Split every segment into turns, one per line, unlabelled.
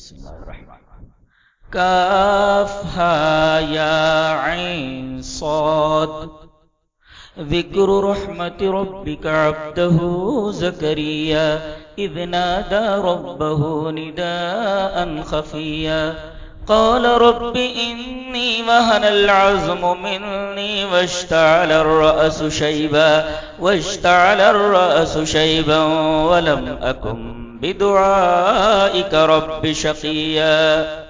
بسم الله الرحمن كافها يا عين صاد. ذكر رحمة ربك عبده زكريا إذ نادى ربه نداء خفيا قال رب إني وهن العزم مني واشتعل الرأس شيبا واشتعل الرأس شيبا ولم أكن بدعائك رب شقيا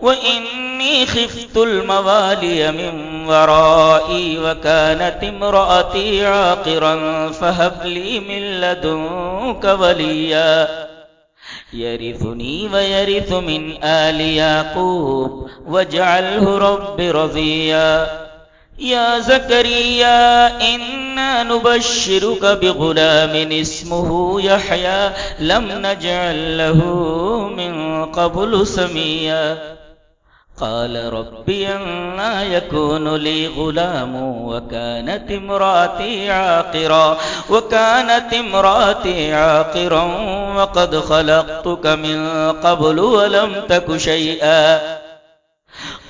وإني خفت الموالي من ورائي وكانت امرأتي عاقرا فهب لي من لدنك وليا يرثني ويرث من آل يعقوب واجعله رب رضيا يا زكريا، إنا نبشرك بغلام اسمه يحيى، لم نجعل له من قبل سميا. قال ربي أنا يكون لي غلام، وكانت امراتي عاقرا، وكانت امراتي عاقرا، وقد خلقتك من قبل ولم تك شيئا.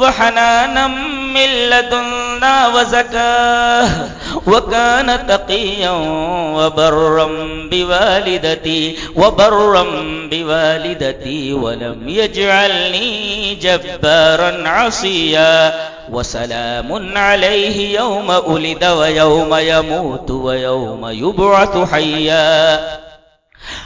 وحنانا من لدنا وزكاه وكان تقيا وبرا بوالدتي وبرا بوالدتي ولم يجعلني جبارا عصيا وسلام عليه يوم أولد ويوم يموت ويوم يبعث حيا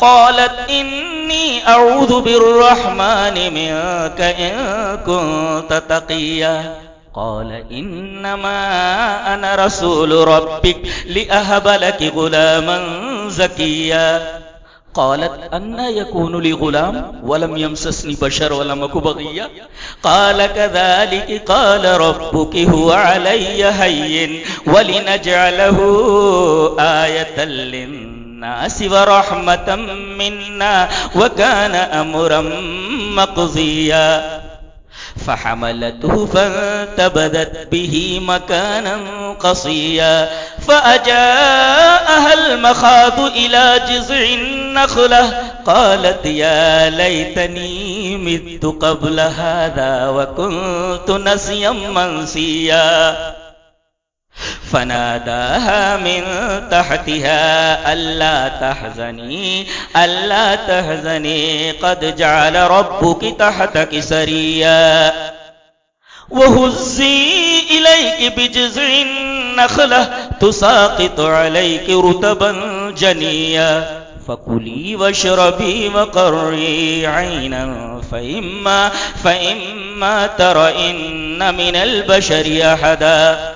قالت إني أعوذ بالرحمن منك إن كنت تقيا. قال إنما أنا رسول ربك لأهب لك غلاما زكيا. قالت أن يكون لي غلام ولم يمسسني بشر ولم أك بغيا. قال كذلك قال ربك هو علي هين ولنجعله آية للناس. ورحمة منا وكان أمرا مقضيا. فحملته فانتبذت به مكانا قصيا. فأجاءها المخاض إلى جزع النخلة. قالت يا ليتني مت قبل هذا وكنت نسيا منسيا. فناداها من تحتها ألا تحزني ألا تحزني قد جعل ربك تحتك سريا. وهزي إليك بجزع النخلة تساقط عليك رتبا جنيا. فكلي واشربي وقري عينا فإما, فإما ترئن من البشر أحدا.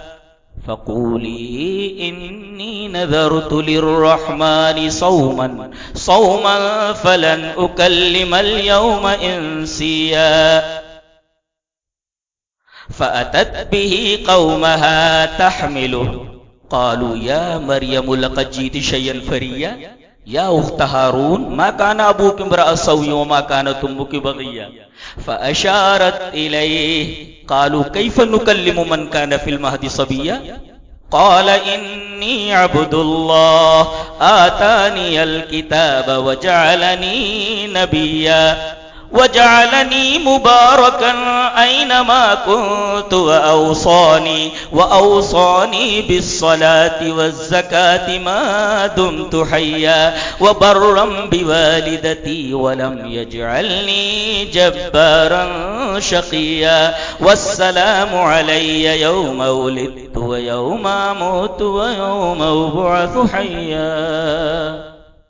فقولي إني نذرت للرحمن صوما صوما فلن أكلم اليوم إنسيا. فأتت به قومها تحمله، قالوا يا مريم لقد جيت شيئا فريا. یا اخت هارون ما كان أبوك امرأ سوي وما كانت أمك بغيا فاشارت إليه قالوا كيف نكلم من كان في المهد صبيا قال إني عبد الله آتاني الكتاب وجعلني نبيا وجعلني مباركا أينما كنت وأوصاني وأوصاني بالصلاة والزكاة ما دمت حيا، وبرا بوالدتي ولم يجعلني جبارا شقيا. والسلام علي يوم ولدت ويوم أموت ويوم أبعث حيا.